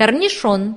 корнишон.